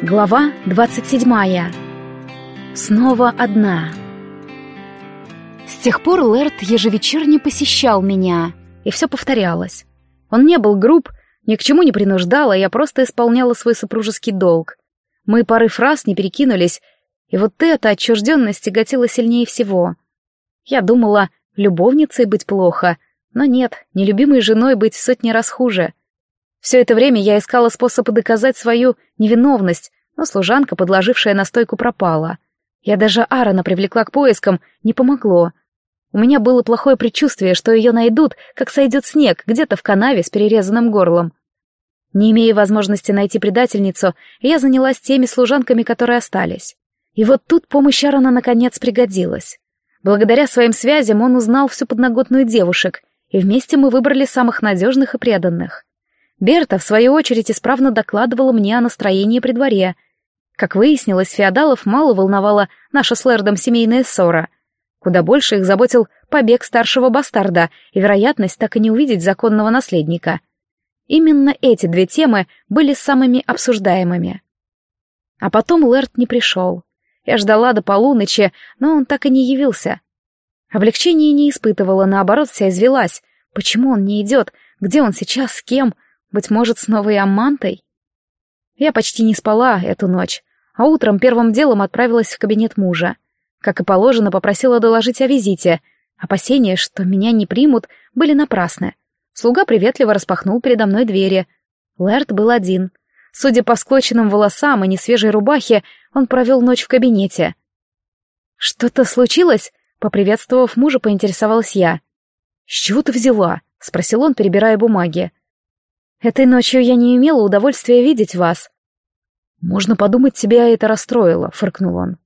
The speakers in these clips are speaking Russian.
Глава 27. Снова одна. С тех пор Лэрд ежевечерне посещал меня, и все повторялось. Он не был груб, ни к чему не принуждал, а я просто исполняла свой супружеский долг. Мы пары фраз не перекинулись, и вот эта отчужденность тяготила сильнее всего. Я думала, любовницей быть плохо, но нет, нелюбимой женой быть в сотни раз хуже. Все это время я искала способы доказать свою невиновность, но служанка, подложившая настойку, пропала. Я даже Аарона привлекла к поискам, не помогло. У меня было плохое предчувствие, что ее найдут, как сойдет снег, где-то в канаве с перерезанным горлом. Не имея возможности найти предательницу, я занялась теми служанками, которые остались. И вот тут помощь Аарона наконец пригодилась. Благодаря своим связям он узнал всю подноготную девушек, и вместе мы выбрали самых надежных и преданных. Берта, в свою очередь, исправно докладывала мне о настроении при дворе. Как выяснилось, феодалов мало волновала наша с Лэрдом семейная ссора. Куда больше их заботил побег старшего бастарда и вероятность так и не увидеть законного наследника. Именно эти две темы были самыми обсуждаемыми. А потом Лэрд не пришел. Я ждала до полуночи, но он так и не явился. Облегчения не испытывала, наоборот, вся извелась. Почему он не идет? Где он сейчас? С кем? — быть может, с новой Амантой? Я почти не спала эту ночь, а утром первым делом отправилась в кабинет мужа. Как и положено, попросила доложить о визите. Опасения, что меня не примут, были напрасны. Слуга приветливо распахнул передо мной двери. Лэрд был один. Судя по склоченным волосам и несвежей рубахе, он провел ночь в кабинете. «Что-то случилось?» — поприветствовав мужа, поинтересовалась я. «С чего ты взяла?» — спросил он, перебирая бумаги. Этой ночью я не имела удовольствия видеть вас. Можно подумать, тебя это расстроило, фыркнул он.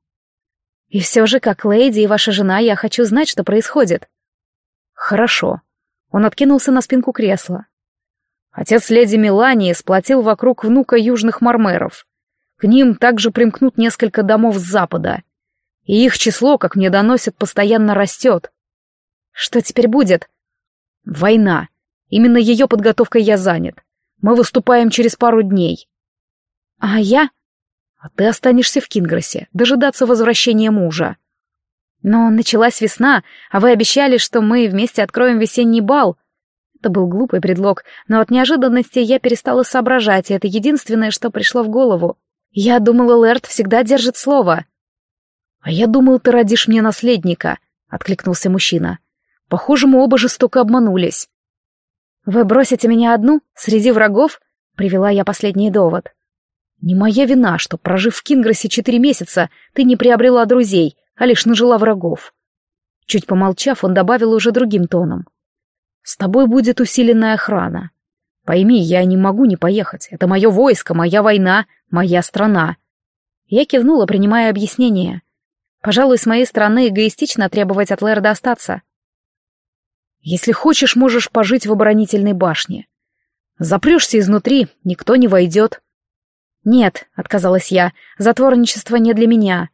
И все же, как леди и ваша жена, я хочу знать, что происходит. Хорошо. Он откинулся на спинку кресла. Отец леди Мелании сплотил вокруг внука южных мармеров. К ним также примкнут несколько домов с запада. И их число, как мне доносят, постоянно растет. Что теперь будет? Война. Именно ее подготовкой я занят. Мы выступаем через пару дней. А я? А ты останешься в Кингросе, дожидаться возвращения мужа. Но началась весна, а вы обещали, что мы вместе откроем весенний бал. Это был глупый предлог, но от неожиданности я перестала соображать, и это единственное, что пришло в голову. Я думала, Лэрд всегда держит слово. «А я думал, ты родишь мне наследника», — откликнулся мужчина. «Похоже, мы оба жестоко обманулись. «Вы бросите меня одну, среди врагов?» — привела я последний довод. «Не моя вина, что, прожив в Кингросе четыре месяца, ты не приобрела друзей, а лишь нажила врагов». Чуть помолчав, он добавил уже другим тоном. «С тобой будет усиленная охрана. Пойми, я не могу не поехать. Это мое войско, моя война, моя страна». Я кивнула, принимая объяснение. Пожалуй, с моей стороны эгоистично требовать от Лэрда остаться. Если хочешь, можешь пожить в оборонительной башне. Запрешься изнутри, никто не войдет. Нет, отказалась я, затворничество не для меня.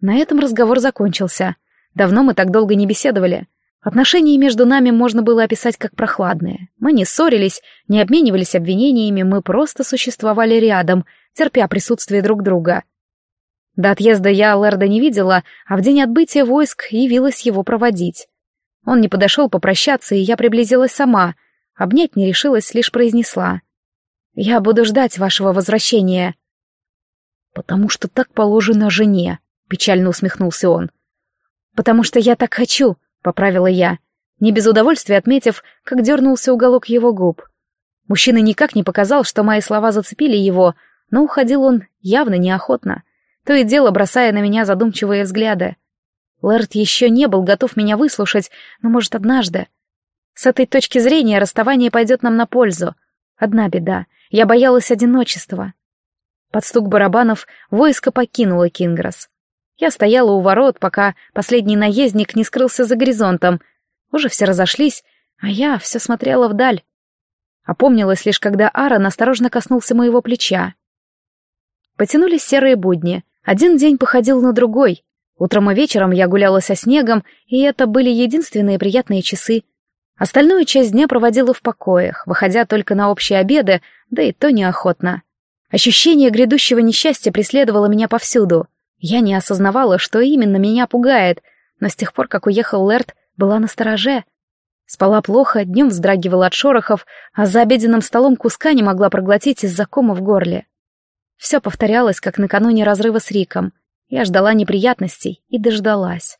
На этом разговор закончился. Давно мы так долго не беседовали. Отношения между нами можно было описать как прохладные. Мы не ссорились, не обменивались обвинениями, мы просто существовали рядом, терпя присутствие друг друга. До отъезда я Лерда не видела, а в день отбытия войск явилась его проводить. Он не подошел попрощаться, и я приблизилась сама. Обнять не решилась, лишь произнесла. «Я буду ждать вашего возвращения». «Потому что так положено жене», — печально усмехнулся он. «Потому что я так хочу», — поправила я, не без удовольствия отметив, как дернулся уголок его губ. Мужчина никак не показал, что мои слова зацепили его, но уходил он явно неохотно, то и дело бросая на меня задумчивые взгляды. Лэрд еще не был готов меня выслушать, но, может, однажды. С этой точки зрения расставание пойдет нам на пользу. Одна беда. Я боялась одиночества. Под стук барабанов войско покинуло Кингрос. Я стояла у ворот, пока последний наездник не скрылся за горизонтом. Уже все разошлись, а я все смотрела вдаль. Опомнилась лишь, когда Аарон осторожно коснулся моего плеча. Потянулись серые будни. Один день походил на другой. Утром и вечером я гуляла со снегом, и это были единственные приятные часы. Остальную часть дня проводила в покоях, выходя только на общие обеды, да и то неохотно. Ощущение грядущего несчастья преследовало меня повсюду. Я не осознавала, что именно меня пугает, но с тех пор, как уехал Лерт, была на стороже. Спала плохо, днем вздрагивала от шорохов, а за обеденным столом куска не могла проглотить из-за кома в горле. Все повторялось, как накануне разрыва с Риком. Я ждала неприятностей и дождалась.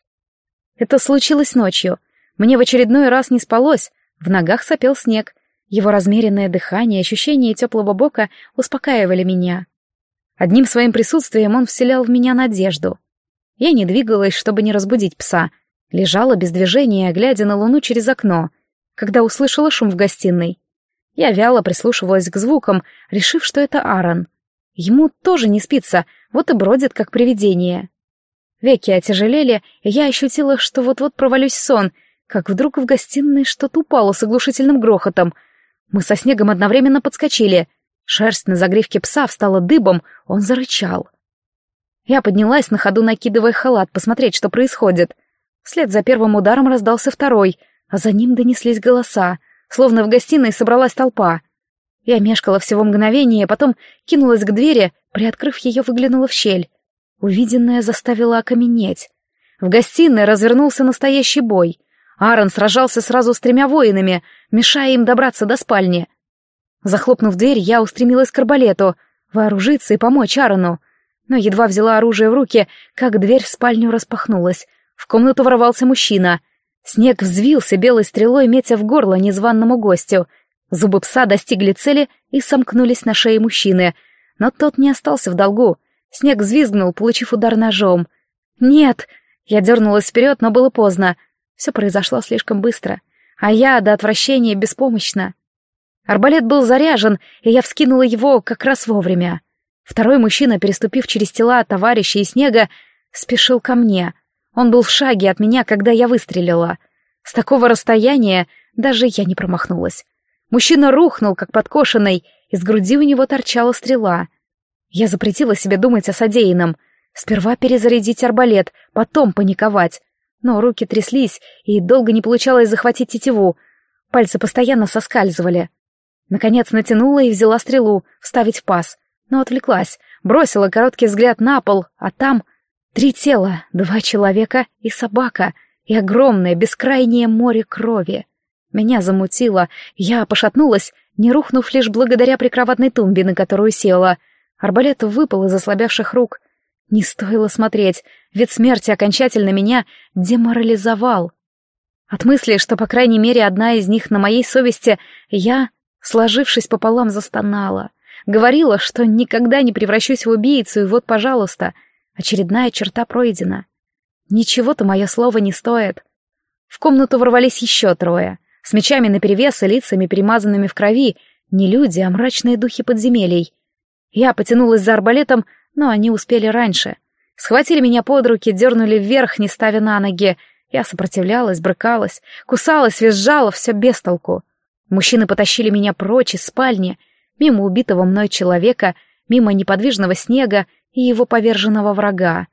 Это случилось ночью. Мне в очередной раз не спалось, в ногах сопел снег. Его размеренное дыхание, ощущение теплого бока успокаивали меня. Одним своим присутствием он вселял в меня надежду. Я не двигалась, чтобы не разбудить пса — Лежала без движения, глядя на луну через окно, когда услышала шум в гостиной. Я вяло прислушивалась к звукам, решив, что это Аарон. Ему тоже не спится, вот и бродит, как привидение. Веки отяжелели, и я ощутила, что вот-вот провалюсь в сон, как вдруг в гостиной что-то упало с оглушительным грохотом. Мы со снегом одновременно подскочили. Шерсть на загривке пса встала дыбом, он зарычал. Я поднялась на ходу, накидывая халат, посмотреть, что происходит. Вслед за первым ударом раздался второй, а за ним донеслись голоса, словно в гостиной собралась толпа. Я мешкала всего мгновение, потом кинулась к двери, приоткрыв ее, выглянула в щель. Увиденное заставило окаменеть. В гостиной развернулся настоящий бой. Аарон сражался сразу с тремя воинами, мешая им добраться до спальни. Захлопнув дверь, я устремилась к арбалету, вооружиться и помочь Аарону. Но едва взяла оружие в руки, как дверь в спальню распахнулась, в комнату ворвался мужчина. Снег взвился белой стрелой, метя в горло незваному гостю. Зубы пса достигли цели и сомкнулись на шее мужчины. Но тот не остался в долгу. Снег взвизгнул, получив удар ножом. «Нет!» Я дернулась вперед, но было поздно. Все произошло слишком быстро. А я до отвращения беспомощна. Арбалет был заряжен, и я вскинула его как раз вовремя. Второй мужчина, переступив через тела товарища и снега, спешил ко мне — он был в шаге от меня, когда я выстрелила. С такого расстояния даже я не промахнулась. Мужчина рухнул, как подкошенный, из груди у него торчала стрела. Я запретила себе думать о содеянном. Сперва перезарядить арбалет, потом паниковать. Но руки тряслись, и долго не получалось захватить тетиву. Пальцы постоянно соскальзывали. Наконец натянула и взяла стрелу, вставить в паз. Но отвлеклась, бросила короткий взгляд на пол, а там Три тела, два человека и собака, и огромное бескрайнее море крови. Меня замутило, я пошатнулась, не рухнув лишь благодаря прикроватной тумбе, на которую села. Арбалет выпал из ослабевших рук. Не стоило смотреть, ведь смерти окончательно меня деморализовал. От мысли, что, по крайней мере, одна из них на моей совести, я, сложившись пополам, застонала. Говорила, что никогда не превращусь в убийцу, и вот, пожалуйста, Очередная черта пройдена. Ничего-то мое слово не стоит. В комнату ворвались еще трое, с мечами наперевес и лицами, перемазанными в крови, не люди, а мрачные духи подземелий. Я потянулась за арбалетом, но они успели раньше. Схватили меня под руки, дернули вверх, не ставя на ноги. Я сопротивлялась, брыкалась, кусалась, визжала, все без толку. Мужчины потащили меня прочь из спальни, мимо убитого мной человека, мимо неподвижного снега и его поверженного врага.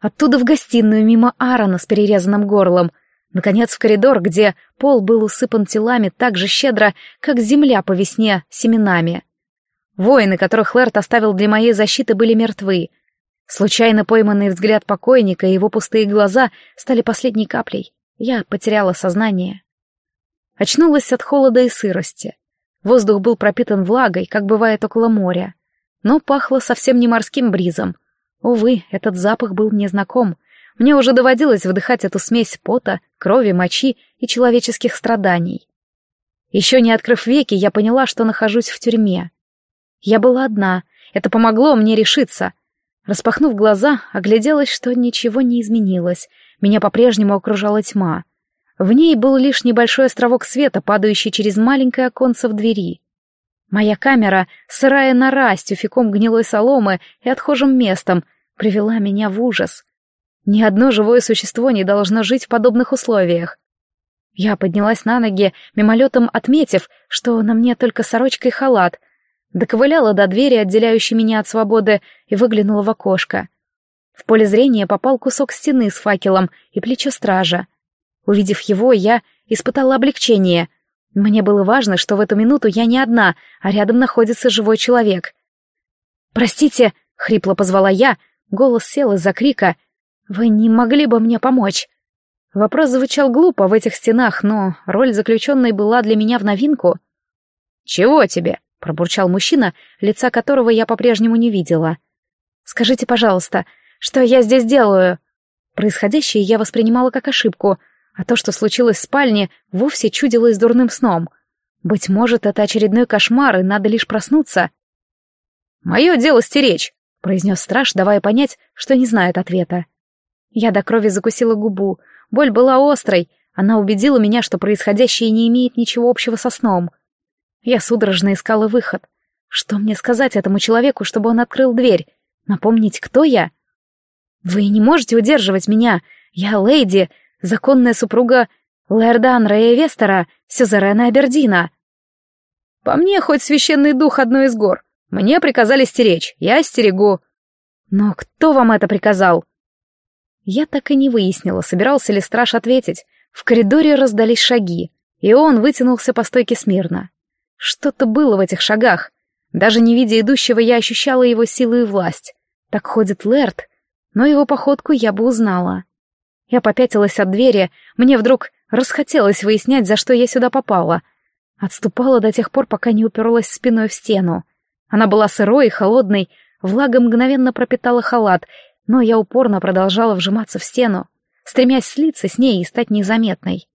Оттуда в гостиную мимо Аарона с перерезанным горлом. Наконец в коридор, где пол был усыпан телами так же щедро, как земля по весне семенами. Воины, которых Лэрт оставил для моей защиты, были мертвы. Случайно пойманный взгляд покойника и его пустые глаза стали последней каплей. Я потеряла сознание. Очнулась от холода и сырости. Воздух был пропитан влагой, как бывает около моря но пахло совсем не морским бризом. Увы, этот запах был мне знаком. Мне уже доводилось вдыхать эту смесь пота, крови, мочи и человеческих страданий. Еще не открыв веки, я поняла, что нахожусь в тюрьме. Я была одна, это помогло мне решиться. Распахнув глаза, огляделась, что ничего не изменилось. Меня по-прежнему окружала тьма. В ней был лишь небольшой островок света, падающий через маленькое оконце в двери. Моя камера, сырая нора с тюфяком гнилой соломы и отхожим местом, привела меня в ужас. Ни одно живое существо не должно жить в подобных условиях. Я поднялась на ноги, мимолетом отметив, что на мне только сорочка и халат, доковыляла до двери, отделяющей меня от свободы, и выглянула в окошко. В поле зрения попал кусок стены с факелом и плечо стража. Увидев его, я испытала облегчение — мне было важно, что в эту минуту я не одна, а рядом находится живой человек. «Простите», — хрипло позвала я, голос сел из-за крика. «Вы не могли бы мне помочь?» Вопрос звучал глупо в этих стенах, но роль заключенной была для меня в новинку. «Чего тебе?» — пробурчал мужчина, лица которого я по-прежнему не видела. «Скажите, пожалуйста, что я здесь делаю?» Происходящее я воспринимала как ошибку, а то, что случилось в спальне, вовсе чудилось дурным сном. Быть может, это очередной кошмар, и надо лишь проснуться. «Мое дело стеречь», — произнес страж, давая понять, что не знает ответа. Я до крови закусила губу. Боль была острой. Она убедила меня, что происходящее не имеет ничего общего со сном. Я судорожно искала выход. Что мне сказать этому человеку, чтобы он открыл дверь? Напомнить, кто я? Вы не можете удерживать меня. Я леди, законная супруга Лэрда Анрея Вестера, Сюзерена Абердина. По мне хоть священный дух одной из гор. Мне приказали стеречь, я стерегу. Но кто вам это приказал? Я так и не выяснила, собирался ли страж ответить. В коридоре раздались шаги, и он вытянулся по стойке смирно. Что-то было в этих шагах. Даже не видя идущего, я ощущала его силу и власть. Так ходит Лэрд, но его походку я бы узнала. Я попятилась от двери, мне вдруг расхотелось выяснять, за что я сюда попала. Отступала до тех пор, пока не уперлась спиной в стену. Она была сырой и холодной, влага мгновенно пропитала халат, но я упорно продолжала вжиматься в стену, стремясь слиться с ней и стать незаметной.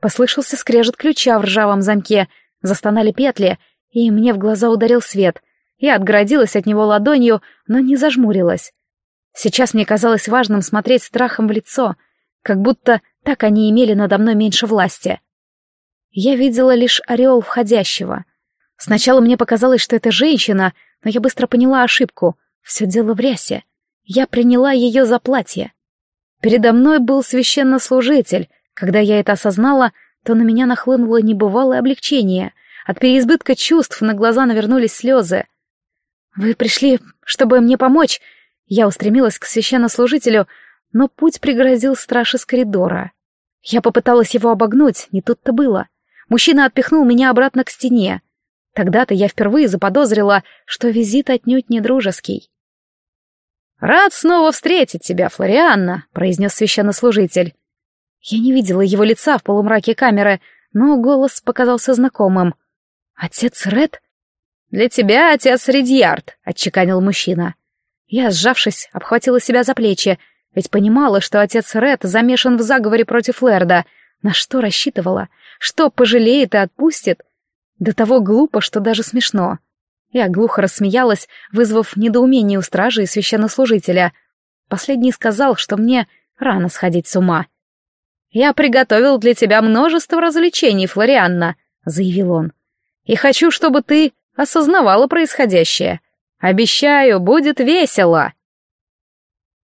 Послышался скрежет ключа в ржавом замке, застонали петли, и мне в глаза ударил свет. Я отгородилась от него ладонью, но не зажмурилась. Сейчас мне казалось важным смотреть страхом в лицо, как будто так они имели надо мной меньше власти. Я видела лишь ореол входящего — Сначала мне показалось, что это женщина, но я быстро поняла ошибку. Все дело в рясе. Я приняла ее за платье. Передо мной был священнослужитель. Когда я это осознала, то на меня нахлынуло небывалое облегчение. От переизбытка чувств на глаза навернулись слезы. «Вы пришли, чтобы мне помочь?» Я устремилась к священнослужителю, но путь преградил страж из коридора. Я попыталась его обогнуть, не тут-то было. Мужчина отпихнул меня обратно к стене. Тогда-то я впервые заподозрила, что визит отнюдь не дружеский. «Рад снова встретить тебя, Флорианна», — произнес священнослужитель. Я не видела его лица в полумраке камеры, но голос показался знакомым. «Отец Ред?» «Для тебя отец Редьярд», — отчеканил мужчина. Я, сжавшись, обхватила себя за плечи, ведь понимала, что отец Ред замешан в заговоре против Лерда. На что рассчитывала? Что пожалеет и отпустит? До того глупо, что даже смешно. Я глухо рассмеялась, вызвав недоумение у стражи и священнослужителя. Последний сказал, что мне рано сходить с ума. «Я приготовил для тебя множество развлечений, Флорианна», — заявил он. «И хочу, чтобы ты осознавала происходящее. Обещаю, будет весело».